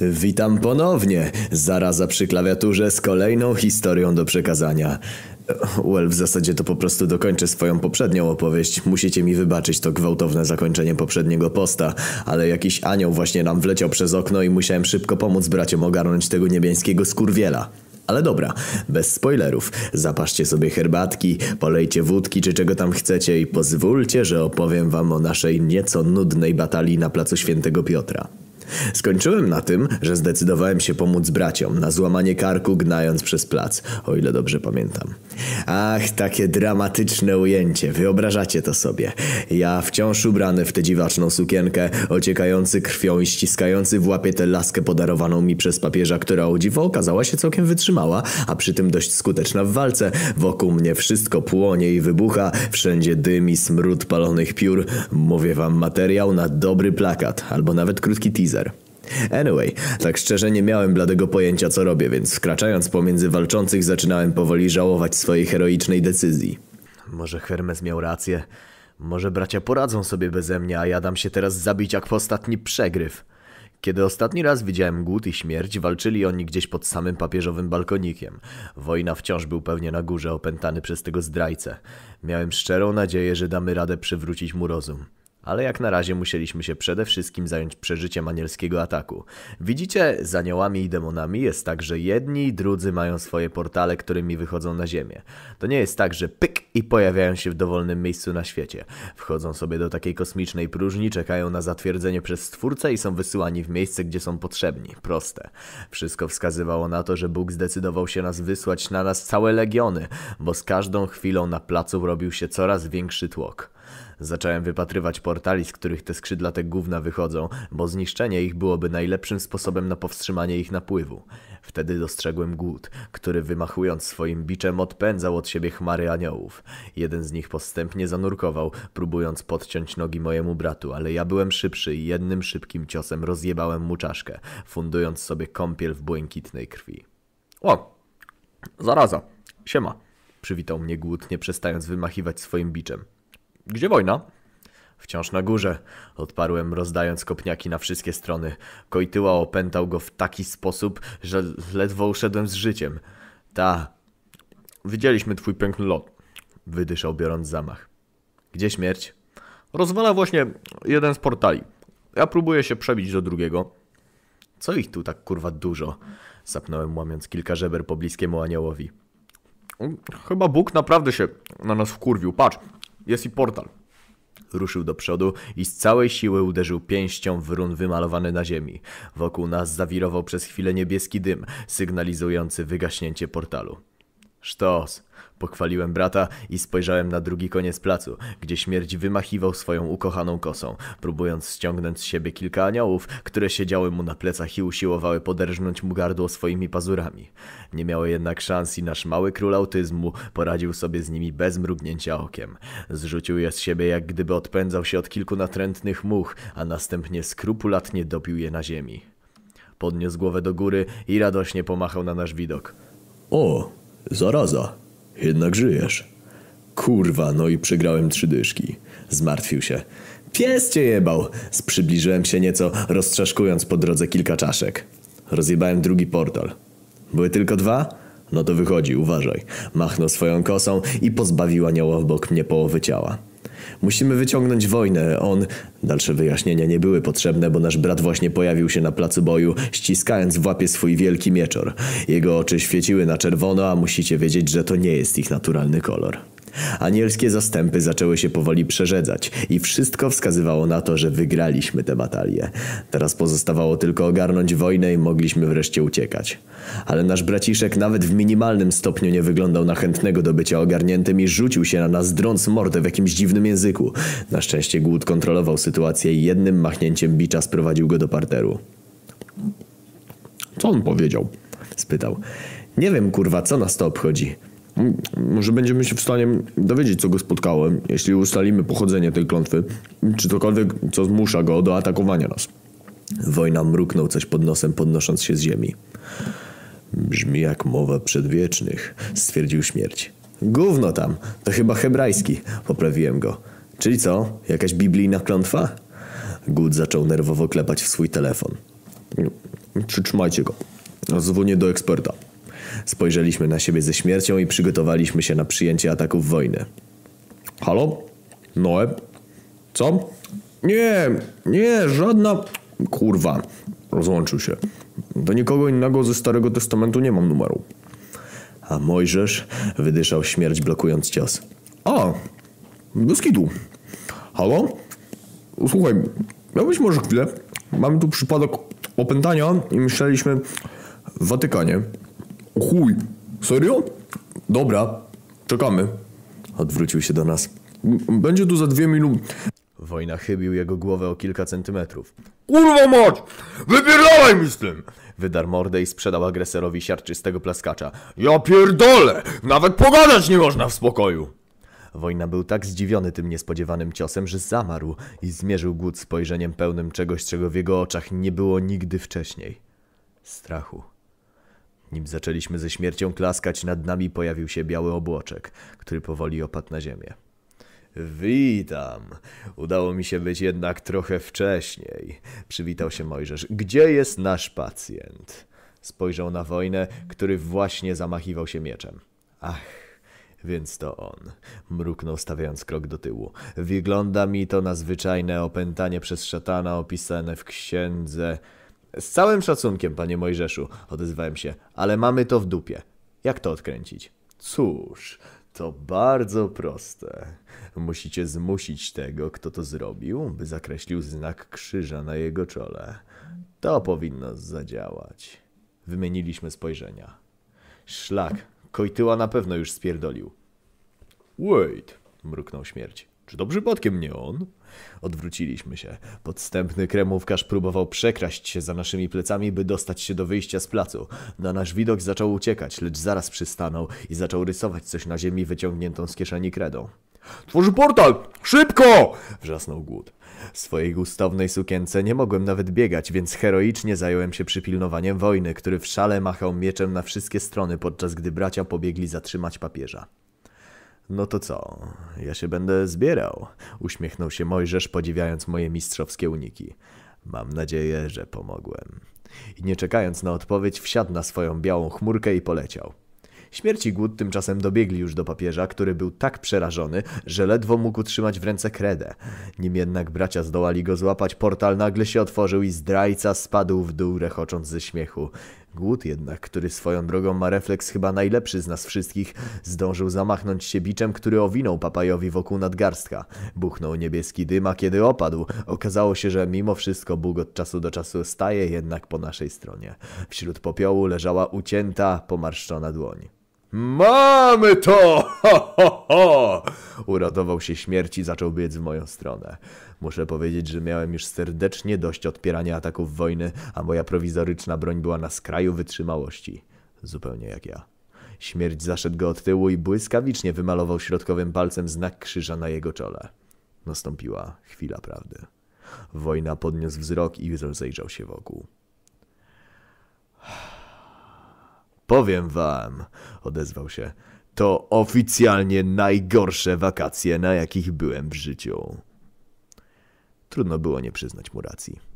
Witam ponownie. Zaraza przy klawiaturze z kolejną historią do przekazania. Well, w zasadzie to po prostu dokończę swoją poprzednią opowieść. Musicie mi wybaczyć to gwałtowne zakończenie poprzedniego posta, ale jakiś anioł właśnie nam wleciał przez okno i musiałem szybko pomóc braciom ogarnąć tego niebiańskiego skurwiela. Ale dobra, bez spoilerów. Zapaszcie sobie herbatki, polejcie wódki czy czego tam chcecie i pozwólcie, że opowiem wam o naszej nieco nudnej batalii na placu Świętego Piotra. Skończyłem na tym, że zdecydowałem się pomóc braciom na złamanie karku gnając przez plac, o ile dobrze pamiętam. Ach, takie dramatyczne ujęcie, wyobrażacie to sobie. Ja wciąż ubrany w tę dziwaczną sukienkę, ociekający krwią i ściskający w łapie tę laskę podarowaną mi przez papieża, która o dziwo okazała się całkiem wytrzymała, a przy tym dość skuteczna w walce. Wokół mnie wszystko płonie i wybucha, wszędzie dym i smród palonych piór. Mówię wam materiał na dobry plakat, albo nawet krótki teaser. Anyway, tak szczerze nie miałem bladego pojęcia co robię, więc wkraczając pomiędzy walczących zaczynałem powoli żałować swojej heroicznej decyzji. Może Hermes miał rację. Może bracia poradzą sobie beze mnie, a ja dam się teraz zabić jak w ostatni przegryw. Kiedy ostatni raz widziałem głód i śmierć, walczyli oni gdzieś pod samym papieżowym balkonikiem. Wojna wciąż był pewnie na górze, opętany przez tego zdrajcę. Miałem szczerą nadzieję, że damy radę przywrócić mu rozum. Ale jak na razie musieliśmy się przede wszystkim zająć przeżyciem anielskiego ataku. Widzicie, z aniołami i demonami jest tak, że jedni i drudzy mają swoje portale, którymi wychodzą na ziemię. To nie jest tak, że pyk i pojawiają się w dowolnym miejscu na świecie. Wchodzą sobie do takiej kosmicznej próżni, czekają na zatwierdzenie przez Stwórcę i są wysyłani w miejsce, gdzie są potrzebni. Proste. Wszystko wskazywało na to, że Bóg zdecydował się nas wysłać na nas całe legiony, bo z każdą chwilą na placu robił się coraz większy tłok. Zacząłem wypatrywać portali, z których te skrzydlate gówna wychodzą, bo zniszczenie ich byłoby najlepszym sposobem na powstrzymanie ich napływu. Wtedy dostrzegłem głód, który wymachując swoim biczem odpędzał od siebie chmary aniołów. Jeden z nich postępnie zanurkował, próbując podciąć nogi mojemu bratu, ale ja byłem szybszy i jednym szybkim ciosem rozjebałem mu czaszkę, fundując sobie kąpiel w błękitnej krwi. O! Zaraza! Siema! Przywitał mnie głód, nie przestając wymachiwać swoim biczem. Gdzie wojna? Wciąż na górze, odparłem, rozdając kopniaki na wszystkie strony. Kojtyła opętał go w taki sposób, że ledwo uszedłem z życiem. Ta. Widzieliśmy twój piękny lot. Wydyszał, biorąc zamach. Gdzie śmierć? Rozwala właśnie jeden z portali. Ja próbuję się przebić do drugiego. Co ich tu tak kurwa dużo? Sapnąłem, łamiąc kilka żeber pobliskiemu aniołowi. Chyba Bóg naprawdę się na nas wkurwił. Patrz, jest i portal. Ruszył do przodu i z całej siły uderzył pięścią w run wymalowany na ziemi. Wokół nas zawirował przez chwilę niebieski dym, sygnalizujący wygaśnięcie portalu. Sztos! Pochwaliłem brata i spojrzałem na drugi koniec placu, gdzie śmierć wymachiwał swoją ukochaną kosą, próbując ściągnąć z siebie kilka aniołów, które siedziały mu na plecach i usiłowały poderżnąć mu gardło swoimi pazurami. Nie miały jednak szans i nasz mały król autyzmu poradził sobie z nimi bez mrugnięcia okiem. Zrzucił je z siebie jak gdyby odpędzał się od kilku natrętnych much, a następnie skrupulatnie dopił je na ziemi. Podniósł głowę do góry i radośnie pomachał na nasz widok. O, zaraza. Jednak żyjesz. Kurwa, no i przegrałem trzy dyszki. Zmartwił się. Pies cię jebał! Przybliżyłem się nieco, roztrzaszkując po drodze kilka czaszek. Rozjebałem drugi portal. Były tylko dwa? No to wychodzi, uważaj. Machnął swoją kosą i pozbawił anioła w bok mnie połowy ciała. Musimy wyciągnąć wojnę. On... Dalsze wyjaśnienia nie były potrzebne, bo nasz brat właśnie pojawił się na placu boju, ściskając w łapie swój wielki mieczor. Jego oczy świeciły na czerwono, a musicie wiedzieć, że to nie jest ich naturalny kolor. Anielskie zastępy zaczęły się powoli przerzedzać i wszystko wskazywało na to, że wygraliśmy tę batalię. Teraz pozostawało tylko ogarnąć wojnę i mogliśmy wreszcie uciekać. Ale nasz braciszek nawet w minimalnym stopniu nie wyglądał na chętnego do bycia ogarniętym i rzucił się na nas, drąc mordę w jakimś dziwnym języku. Na szczęście głód kontrolował sytuację i jednym machnięciem bicza sprowadził go do parteru. Co on powiedział? spytał. Nie wiem, kurwa, co nas to obchodzi. Może będziemy się w stanie dowiedzieć, co go spotkało, jeśli ustalimy pochodzenie tej klątwy, czy cokolwiek, co zmusza go do atakowania nas. Wojna mruknął coś pod nosem, podnosząc się z ziemi. Brzmi jak mowa przedwiecznych, stwierdził śmierć. Gówno tam, to chyba hebrajski, poprawiłem go. Czyli co, jakaś biblijna klątwa? Good zaczął nerwowo klepać w swój telefon. Przytrzymajcie go. Dzwonię do eksperta. Spojrzeliśmy na siebie ze śmiercią i przygotowaliśmy się na przyjęcie ataków wojny. Halo? Noe? Co? Nie, nie, żadna... Kurwa, rozłączył się. Do nikogo innego ze Starego Testamentu nie mam numeru. A Mojżesz wydyszał śmierć blokując cios. A, bez kitu. Halo? Słuchaj, miałbyś może chwilę? Mamy tu przypadek opętania i myśleliśmy w Watykanie. Chuj, serio? Dobra, czekamy. Odwrócił się do nas. Będzie tu za dwie minuty. Wojna chybił jego głowę o kilka centymetrów. Kurwa mać! Wypierdalaj mi z tym! Wydarł mordę i sprzedał agresorowi siarczystego plaskacza. Ja pierdolę! Nawet pogadać nie można w spokoju! Wojna był tak zdziwiony tym niespodziewanym ciosem, że zamarł i zmierzył głód spojrzeniem pełnym czegoś, czego w jego oczach nie było nigdy wcześniej. Strachu. Nim zaczęliśmy ze śmiercią klaskać, nad nami pojawił się biały obłoczek, który powoli opadł na ziemię. Witam. Udało mi się być jednak trochę wcześniej. Przywitał się Mojżesz. Gdzie jest nasz pacjent? Spojrzał na wojnę, który właśnie zamachiwał się mieczem. Ach, więc to on. Mruknął, stawiając krok do tyłu. Wygląda mi to na zwyczajne opętanie przez szatana opisane w księdze. Z całym szacunkiem, panie Mojżeszu, odezwałem się, ale mamy to w dupie. Jak to odkręcić? Cóż, to bardzo proste. Musicie zmusić tego, kto to zrobił, by zakreślił znak krzyża na jego czole. To powinno zadziałać. Wymieniliśmy spojrzenia. Szlak, Kojtyła na pewno już spierdolił. Wait, mruknął śmierć. Czy to przypadkiem nie on? Odwróciliśmy się. Podstępny kremówkarz próbował przekraść się za naszymi plecami, by dostać się do wyjścia z placu. Na nasz widok zaczął uciekać, lecz zaraz przystanął i zaczął rysować coś na ziemi wyciągniętą z kieszeni kredą. Tworzy portal! Szybko! Wrzasnął głód. W swojej gustownej sukience nie mogłem nawet biegać, więc heroicznie zająłem się przypilnowaniem wojny, który w szale machał mieczem na wszystkie strony, podczas gdy bracia pobiegli zatrzymać papieża. No to co? Ja się będę zbierał. Uśmiechnął się Mojżesz, podziwiając moje mistrzowskie uniki. Mam nadzieję, że pomogłem. I nie czekając na odpowiedź, wsiadł na swoją białą chmurkę i poleciał. Śmierć i głód tymczasem dobiegli już do papieża, który był tak przerażony, że ledwo mógł trzymać w ręce kredę. Nim jednak bracia zdołali go złapać, portal nagle się otworzył i zdrajca spadł w dół, rechocząc ze śmiechu. Głód jednak, który swoją drogą ma refleks chyba najlepszy z nas wszystkich, zdążył zamachnąć się biczem, który owinął papajowi wokół nadgarstka. Buchnął niebieski dym, a kiedy opadł, okazało się, że mimo wszystko Bóg od czasu do czasu staje jednak po naszej stronie. Wśród popiołu leżała ucięta, pomarszczona dłoń. Mamy to! Ho, ho, ho! Uratował się śmierć i zaczął biec w moją stronę. Muszę powiedzieć, że miałem już serdecznie dość odpierania ataków wojny, a moja prowizoryczna broń była na skraju wytrzymałości. Zupełnie jak ja. Śmierć zaszedł go od tyłu i błyskawicznie wymalował środkowym palcem znak krzyża na jego czole. Nastąpiła chwila prawdy. Wojna podniósł wzrok i rozejrzał się wokół. Powiem wam, odezwał się, to oficjalnie najgorsze wakacje, na jakich byłem w życiu. Trudno było nie przyznać mu racji.